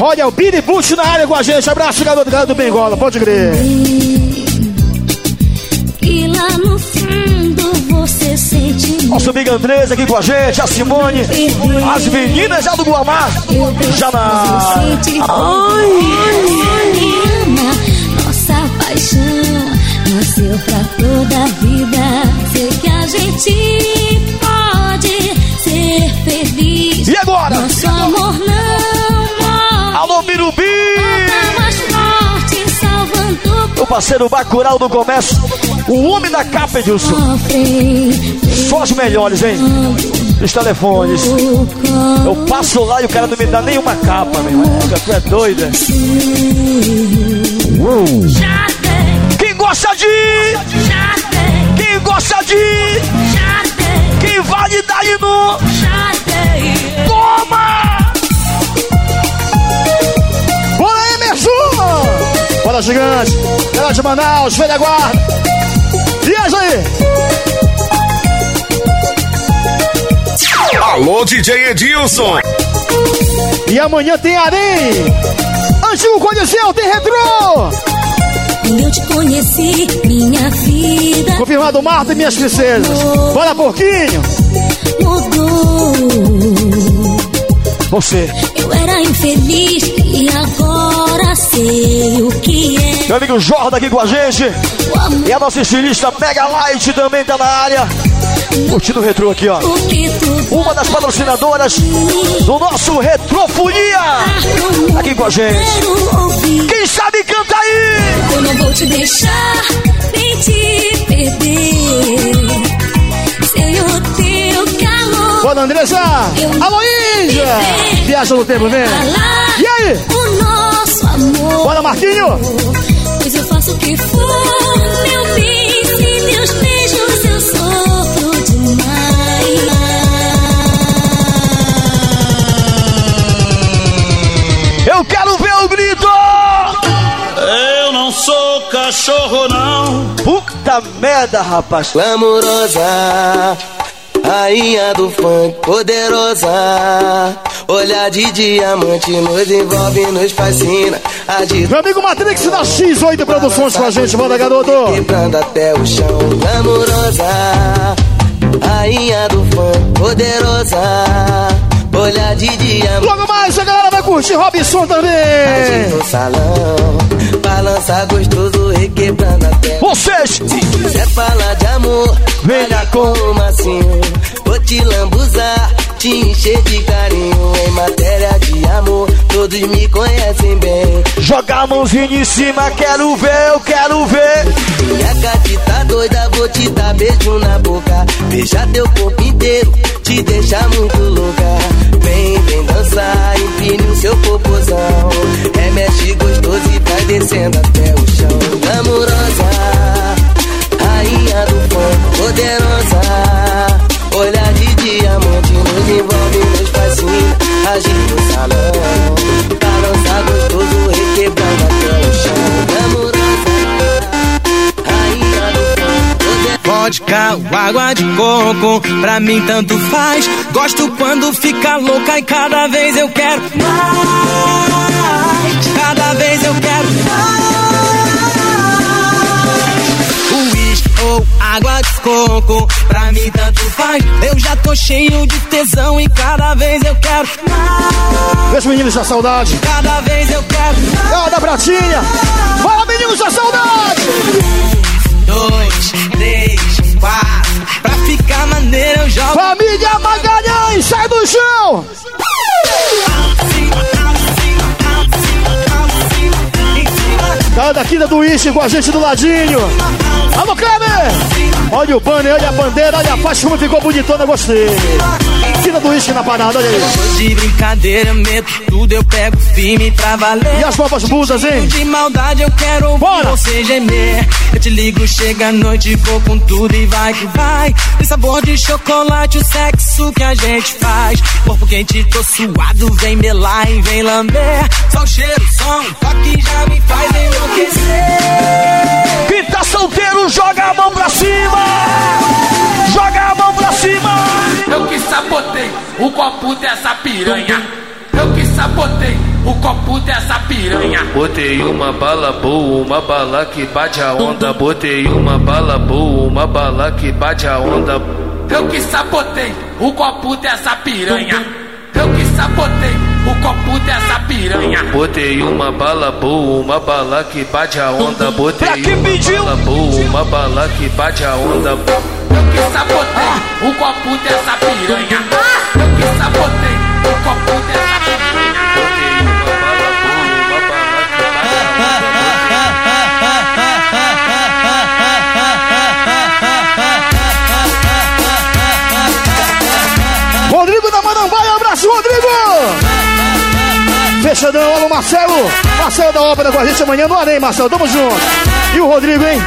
Olha o Billy Bush na área com a gente. Abraço, garoto, garoto do Bengola. Pode crer. E lá no fundo você sente Nosso amigo Andrés aqui com a gente, a Simone, as meninas já do Guamá, já na. Ai, nossa paixão nasceu pra toda a vida. Sei que a gente pode ser feliz. E agora? Nosso amor não O parceiro Bacural do Comércio, o homem da capa, Edilson. Só os melhores, hein? Os telefones. Eu passo lá e o cara não me dá nenhuma capa, meu irmão. Tu é doida. Quem gosta de. Quem gosta de. Quem vale daí no. Toma! Bora, Emerson! Bora, gigante. Ela de Manaus, velha guarda. Viaja aí. Alô, DJ Edilson. E amanhã tem Arém. Antigo conheceu, tem retrô. Quando eu te conheci, minha vida Confirmado Marta e minhas princesas. Bora, porquinho. mudou. Você. Eu era infeliz e agora sei o que é. Meu amigo Jordan aqui com a gente. E a nossa estilista Mega Light também tá na área. Curtindo o retrô aqui, ó. Uma das patrocinadoras do nosso Retrofonia. Aqui com a gente. Quem sabe canta aí! não vou te deixar nem te perder. Teu Bora, Andressa! Alô, Índia! Viaja no tempo, vem! E aí? O nosso amor. Bora, Marquinho! Pois eu faço o que for, meu bem. Sem teus beijos eu sofro demais. Eu quero ver o grito! Eu não sou cachorro, não. Puta merda, rapaz! Glamourosa, rainha do funk, poderosa. Olhar de diamante nos envolve, nos fascina. Meu amigo Matrix da X8 Produções com a gente, bora, garoto! quebrando até o chão. Glamourosa, rainha do funk, poderosa. Olhar de diamante. Logo mais a galera vai curtir Robson também! no salão, balança gostoso, requebrando até. Vocês! Se quiser falar de amor, venha com o macinho. Te lambuzar, te encher de carinho. Em matéria de amor, todos me conhecem bem. Joga a mãozinha em cima, quero ver, eu quero ver! Minha gata tá doida, vou te dar beijo na boca. Beijar teu corpo inteiro, te deixar muito louca. Vem, vem dançar, empine o seu popozão. Remexe gostoso e vai descendo até o chão. Glamourosa, rainha do funk, poderosa. Envolve, nos fascina. Agita o salão, balança gostoso, requebrando até o chão. Glamourosa, rainha do. Vodka ou água de coco, pra mim tanto faz. Gosto quando fica louca e cada vez eu quero mais. Cada vez eu quero mais. Ou água de coco, pra mim tanto faz. Eu já tô cheio de tesão e cada vez eu quero mais. Meus meninos da saudade! Cada vez eu quero mais. Galera da Pratinha! Fala, meninos da saudade! dois, três, quatro. Pra ficar maneiro eu jogo. Família Magalhães, sai do chão! Cara da Quinta do com a gente do ladinho. Alô, Kleber! Olha o banner, olha a bandeira, olha a faixa como ficou bonitona, gostei. Do Ixi na parada, olha aí. De brincadeira, meto tudo, eu pego firme pra valer. E as novas musas, hein? De maldade eu quero Bora! você gemer. Eu te ligo, chega a noite, vou com tudo e vai que vai. Tem sabor de chocolate, o sexo que a gente faz. Corpo quente, tô suado, vem melar e vem lamber. Só o cheiro, som, toque já me faz enlouquecer. Quem tá solteiro, joga a mão pra cima! Joga a mão pra cima! Eu que sabotei o copo dessa piranha. Eu que sabotei o copo dessa piranha. Botei uma bala boa, uma bala que bate a onda. Botei uma bala boa, uma bala que bate a onda. Eu que sabotei o copo dessa piranha. Eu que sabotei copo dessa piranha. Botei uma bala boa, uma bala que bate a onda. Botei uma bala boa, uma bala que bate a onda. Eu que sabotei o copo dessa piranha. Eu que sabotei o copo dessa piranha. Fechadão, alô, Marcelo! Marcelo da Ópera com a gente amanhã no Arém, Marcelo, tamo junto! E o Rodrigo, hein?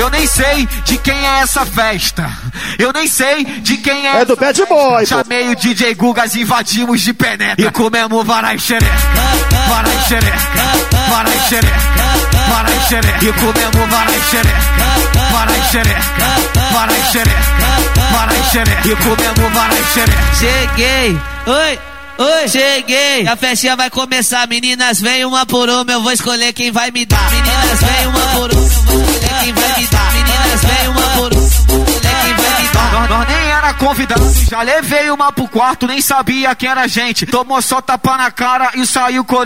Eu nem sei de quem é essa festa. Eu nem sei de quem é. É do Bad Boy, pô. Chamei o DJ Gugas, invadimos de penetra. E comemos varai xereca, varai xereca, varai xereca, varai xereca. E comemos varai xereca, varai xereca, varai xereca, varai xereca. E comemos varai xereca. Cheguei, oi. Oi, cheguei, a festinha vai começar. Meninas, vem uma por uma, eu vou escolher quem vai me dar. Meninas, vem uma por uma, eu vou escolher quem vai me dar. Meninas, vem uma por uma, eu vou escolher quem vai me dar. Nós, nem era convidado, já levei uma pro quarto, nem sabia quem era a gente. Tomou só tapa na cara e saiu com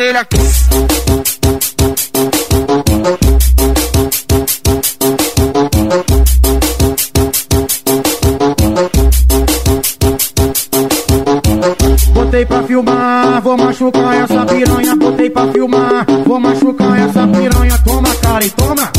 a orelha. filmar, vou machucar essa piranha. Botei pra filmar, vou machucar essa piranha. Toma, Karen, toma, toma,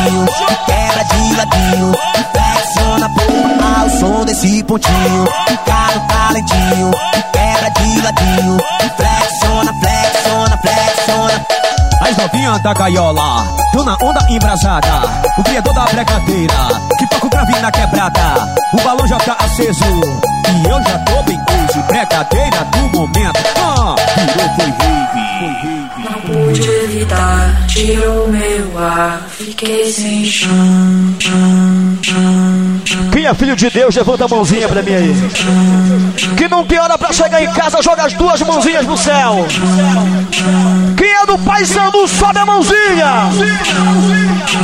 talentinho. Quebra de ladinho. Flexiona pouco ao som desse pontinho. Fica no talentinho, quebra de ladinho. Flexiona, flexiona, flexiona. As novinhas da gaiola, tô na onda embrasada. O criador da brincadeira, que toca o grave na quebrada. O balão já tá aceso, e eu já tô bem coisa. Brincadeira do momento, ah, virou. Foi rave. Não pude evitar, tirou meu ar, Quem é filho de Deus, levanta a mãozinha pra mim aí. Que não tem hora pra chegar em casa, joga as duas mãozinhas no céu. Quem é do Pai Sandu, sobe a mãozinha.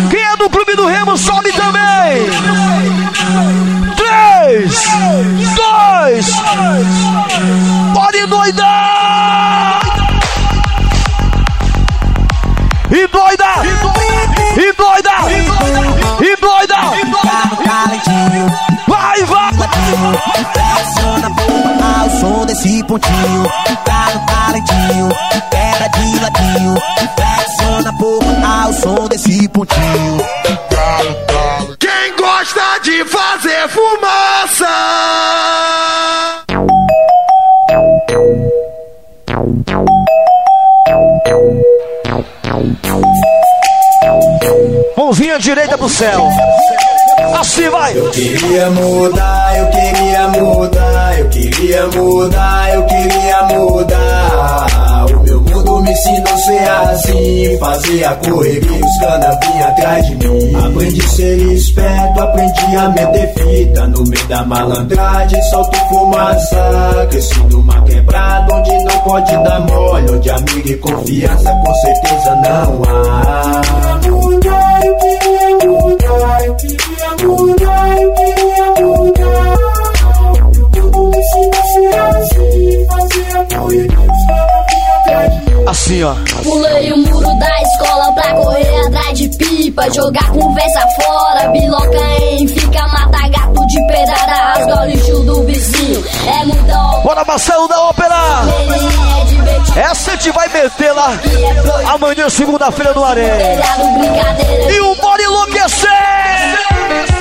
Quem é do Clube do Remo, sobe também. Três, dois, pode doidar. Doida, e doida, e doida. Vai, vai. Flexiona pouco ao som desse pontinho. Tá no talentinho, quebra de ladinho. Flexiona pouco ao som desse pontinho. Quem Céu. Assim vai. Eu queria mudar, eu queria mudar, eu queria mudar, eu queria mudar. O meu mundo me ensinou ser assim, fazer a correria, os vinha atrás de mim. Aprendi a ser esperto, aprendi a meter fita no meio da malandragem, solto fumaça. Cresci numa quebrada onde não pode dar mole, onde amigo e confiança com certeza não há. Assim, ó. Pulei o muro da escola pra correr atrás de pipa, jogar conversa fora, biloca em fica, mata gato de pedrada, rasga o lixo do vizinho. É muita Bora, Marcelo da Ópera! Essa a gente vai meter lá amanhã, segunda-feira, no Areia. E o Bora Enlouquecer!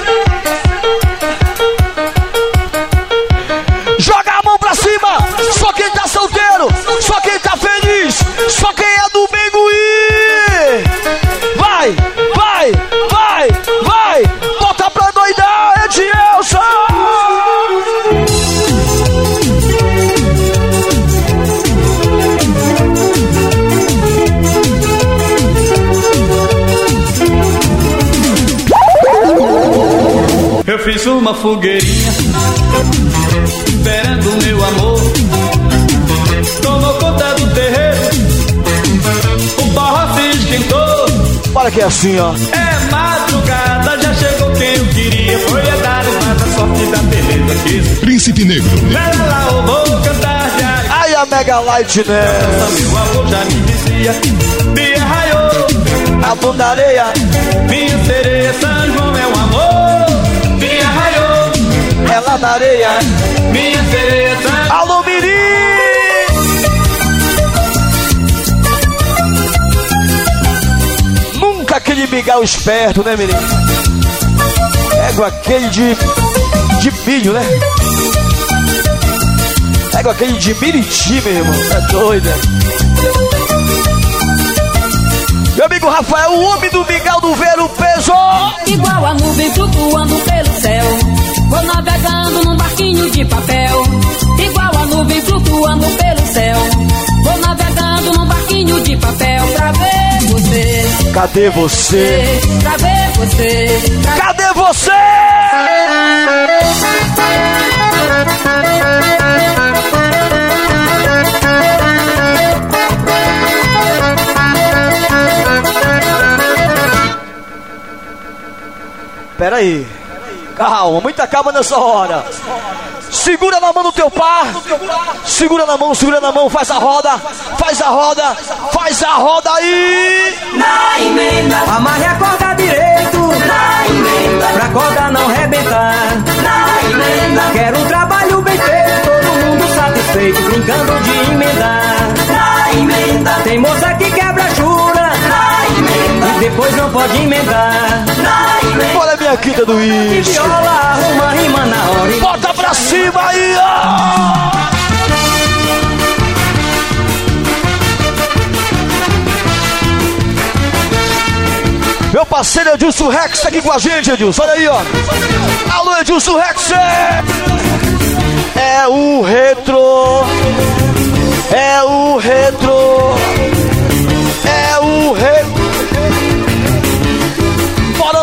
Uma fogueirinha Esperando meu amor. Tomou conta do terreiro O barro se esquentou Olha que é assim, ó. É madrugada, já chegou quem eu queria. Foi a dar mais a sorte da beleza quis. Príncipe Negro. Ela lá eu vou cantar de Ai, a Mega Light, né? Meu avô já me dizia Dia raiou A bunda areia. Minha na areia Minha sereia São Alô, Mirim! Nunca aquele migal esperto, né, menino? Pega aquele de. de milho, né? Pega aquele de miriti, meu irmão. Tá doido, né? Meu amigo Rafael, o homem do migal do Vero peso! Igual a nuvem flutuando pelo céu. Vou navegando num barquinho de papel. Igual a nuvem flutuando pelo céu. Vou navegando de papel pra ver você. Cadê você? Pra ver você. Pra Cadê você? Pera aí. Calma, muita calma nessa hora. Segura na mão do teu par. Segura na mão, segura na mão, faz a roda. Faz a roda. Faz a roda aí. Na emenda, amarre a corda direito. Na emenda, pra corda não rebentar. Na emenda, quero um trabalho bem feito, todo mundo satisfeito, brincando de emendar. Na emenda, tem moça que quebra jura. Na emenda, e depois não pode emendar. Na emenda, Olha minha quinta do que uísque. Bota pra cima aí, ó. Meu parceiro Edilson Rex tá aqui com a gente, Edilson. Olha aí, ó. Alô, Edilson Rex. É o retro. É o retro. É o retro.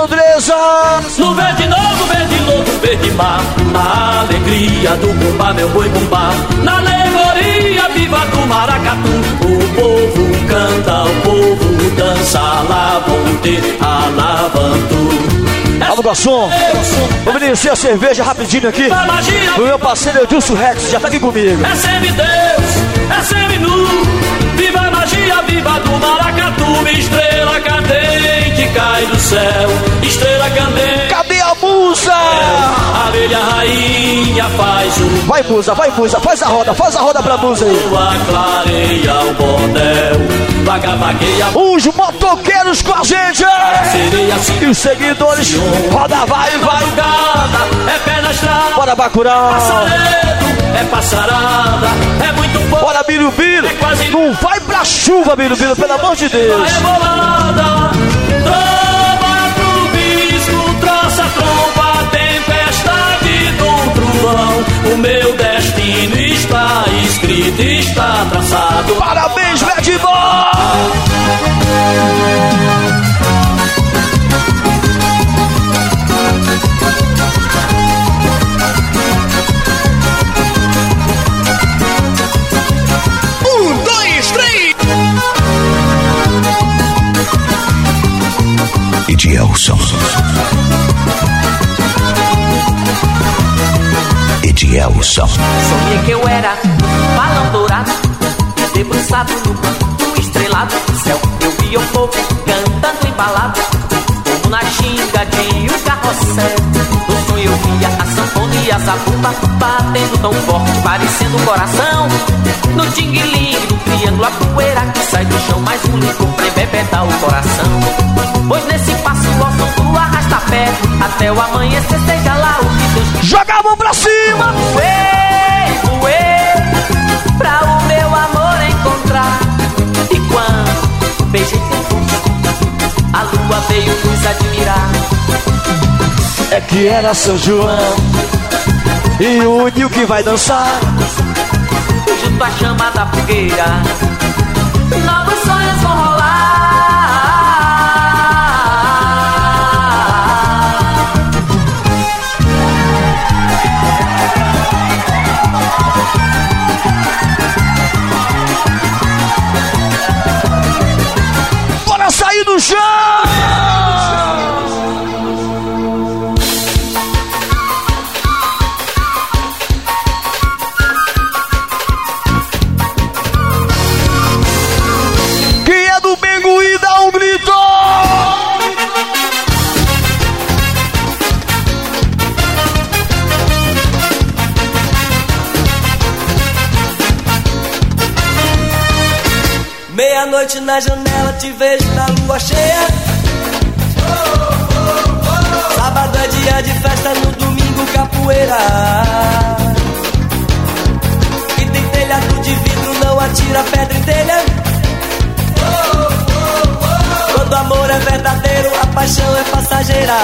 Andresa. No verde novo, verde louco, verde mar A alegria do bumbá, meu boi bumbá Na alegoria viva do maracatu O povo canta, o povo dança Lavonte, alavantu Alô, garçom. Vamos iniciar a cerveja rapidinho aqui. O meu parceiro Edilson Rex já tá aqui comigo. É semideus, é seminu Viva a magia, viva do maracatu Estrela cadente cai do céu Estrela cadente Cadê a musa? A abelha rainha faz o Vai, musa, vai, musa. Faz a roda, faz a roda pra musa aí. Lua clareia o bordel Vaga vagueia Os motoqueiros com a gente. Sereia E os seguidores. Roda, vai, vai. É pé na estrada Bora, Bacurau. Passaredo é passarada É muito pouco Bora, Birubiru. Não vai pra chuva, Birubiru, pelo amor de Deus. rebolada Trova pro bisco Troça tromba Tempestade do trovão. O meu destino está escrito Está traçado. Parabéns, Red Edielson. Edielson. Sonhei que eu era balão dourado, debruçado no canto estrelado do céu. Eu via o povo cantando embalado, como na ginga de um carrossel. Eu via a sanfona e a zabumba batendo tão forte, parecendo um coração. No ting-ling, no triângulo, a poeira que sai do chão, mais um licor pra embebetar o coração. Pois nesse passo som do arrasta-pé, até o amanhecer, seja lá o que Deus Joga a mão pra cima. Voei, voei Pra o meu amor encontrar E quando beijei A lua veio nos admirar É que era São João. E o Nil que vai dançar. Junto à chama da fogueira Meia-noite na janela te vejo na lua cheia. Sábado é dia de festa, no domingo capoeira. E tem telhado de vidro, não atira pedra em telha. Quando o amor é verdadeiro, a paixão é passageira.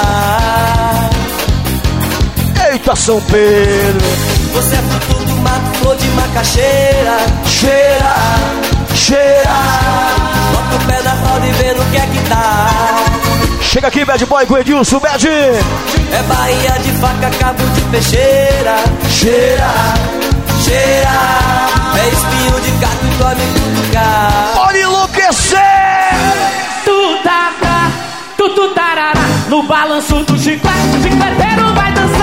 Eita, São Pedro. Você é fruto do mato, flor de macaxeira. Cheira, cheira. Bota o pé na roda e vê no que é que tá. Chega aqui, bad boy com Edilson, bad. É Bahia de faca, cabo de peixeira. Cheira, cheira. É espinho de gato e come tudo cá. Pode enlouquecer! Tu tá, tá, tu tu tarará. No balanço do chiclete, chicleteiro vai dançar.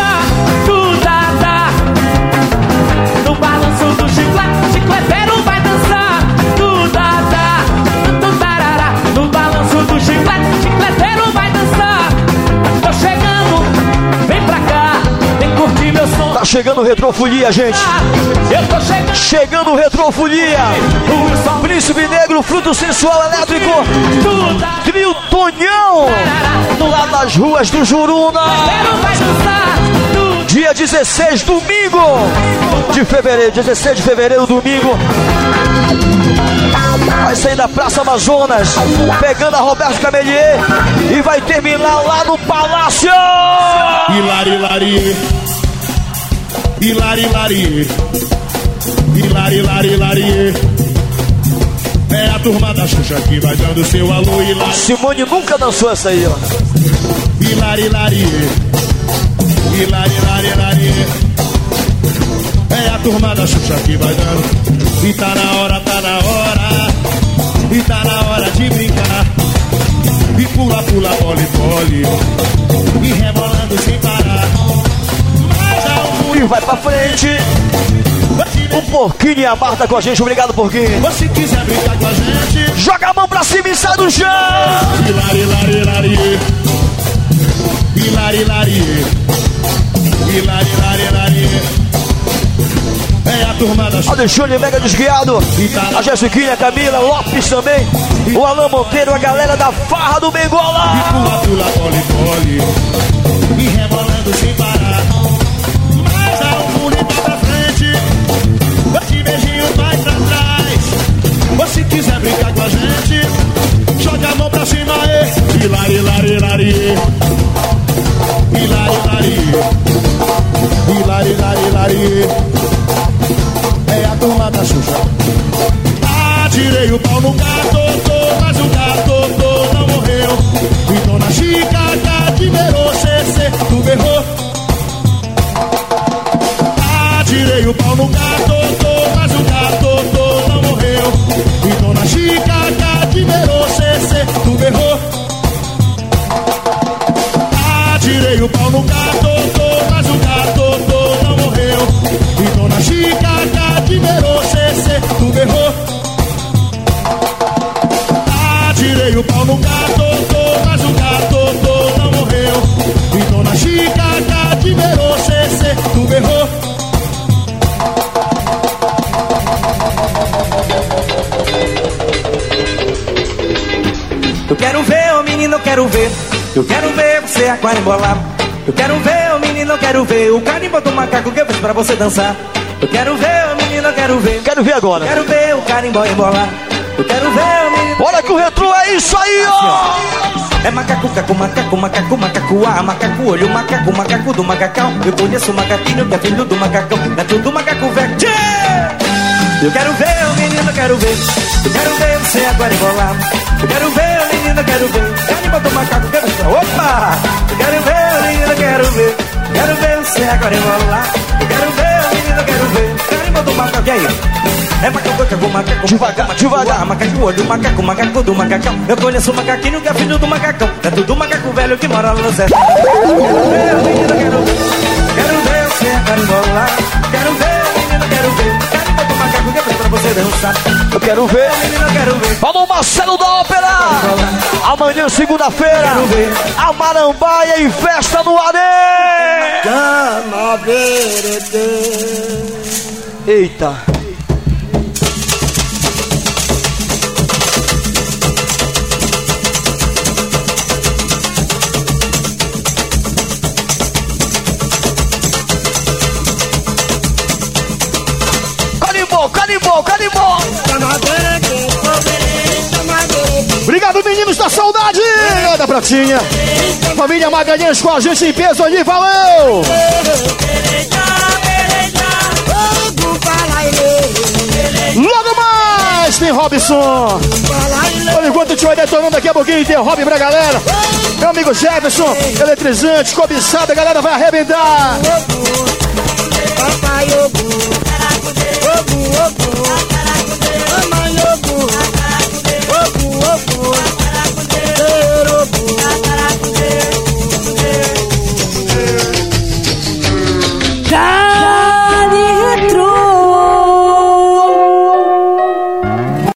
Chegando Retrofolia, gente. Chegando. Retrofolia. Príncipe Negro, fruto sensual elétrico. Trio Tonhão. Lá nas ruas do Juruna. Dia 16, domingo. De fevereiro, 16 de fevereiro, domingo. Vai sair da Praça Amazonas, pegando a Roberto Camelier e vai terminar lá no Palácio. Hilari, hilari. Hilari, hilari. Hilari, hilari, hilari. É a turma da Xuxa que vai dando seu alô, hilari. Simone nunca dançou essa aí, ó. Hilari, hilari. Hilari, hilari, hilari. É a turma da Xuxa que vai dando. E tá na hora, tá na hora. E tá na hora de brincar. E pula, pula, pole, pole. E rebolando sem parar. E vai pra frente. O Porquinho e a Marta com a gente. Obrigado, Porquinho. Se quiser brincar com a gente, Joga a mão pra cima e sai do chão. Hilari, hilari, hilari. Hilari, hilari. Hilari, hilari, hilari. É a turma da Olha o Júnior mega desguiado. A Jessiquinha, a Camila, Lopes também. O Alain Monteiro, a galera da farra do Bengola. Pula, pula, pole, pole. E rebolando sem parar. Hilari, hilari. Hilari, hilari. Hilari, hilari. É a turma da Xuxa. Atirei o pau no gato, tô, mas o gato tô, não morreu. E dona Chica cativeirou, cê, tu berrou. Atirei o pau no gato, Atirei o pau no gato, tô, mas o gato tô, não morreu. E dona Chica cativeirou, cê, tu berrou. Atirei o pau no gato, tô, mas o gato tô, não morreu. E dona Chica cativeirou, cê, tu berrou. Eu quero ver, ô menino, eu quero ver. Eu quero ver você aquarimbolar. Eu quero ver, ô menino, eu quero ver. O carimbó do macaco que eu fiz pra você dançar. Eu quero ver, ô menino, eu quero ver. Quero ver agora. Eu quero ver o carimbó embolar. Eu quero ver, ô menino. Olha que o retrô é isso aí, ó. É macaco, caco, macaco, macaco, macaco, ah, macaco, olho, macaco, macaco do macacão. Eu conheço o macaquinho que é filho do macacão. É tudo macaco velho. Eu quero ver, ô menino, eu quero ver. Eu quero ver você agora embolar. Eu quero ver, menino, eu quero ver. Carimbó do macaco, quero ver. Opa! Eu quero ver, eu quero ver. Quero ver você agora embolar. Eu quero ver, ô menino, eu quero ver. Carimbó do macaco, e aí? É macaco, macaco, macaco, devagar, devagar. Macaco, olho, macaco, macaco do macacão. Eu conheço o macaquinho que é filho do macacão. É tudo macaco velho que mora no Zé. Quero ver, menino, quero ver. Quero ver você agora embolar. Quero ver, menino, quero ver. Carimbó do macaco que é pra você dançar. Eu quero ver. Menino, quero ver. Alô, Marcelo da Ópera. Amanhã, segunda-feira, a Marambaia em festa no Arém. Eita. Carimbó, carimbó. Obrigado, meninos da saudade! Da Pratinha. Família Magalhães com a gente em peso ali, valeu! Logo mais, Wesley Robson. Por enquanto a gente vai detonando daqui a pouquinho, tem Robin pra galera. Meu amigo Jefferson, eletrizante, cobiçado, a galera vai arrebentar. love.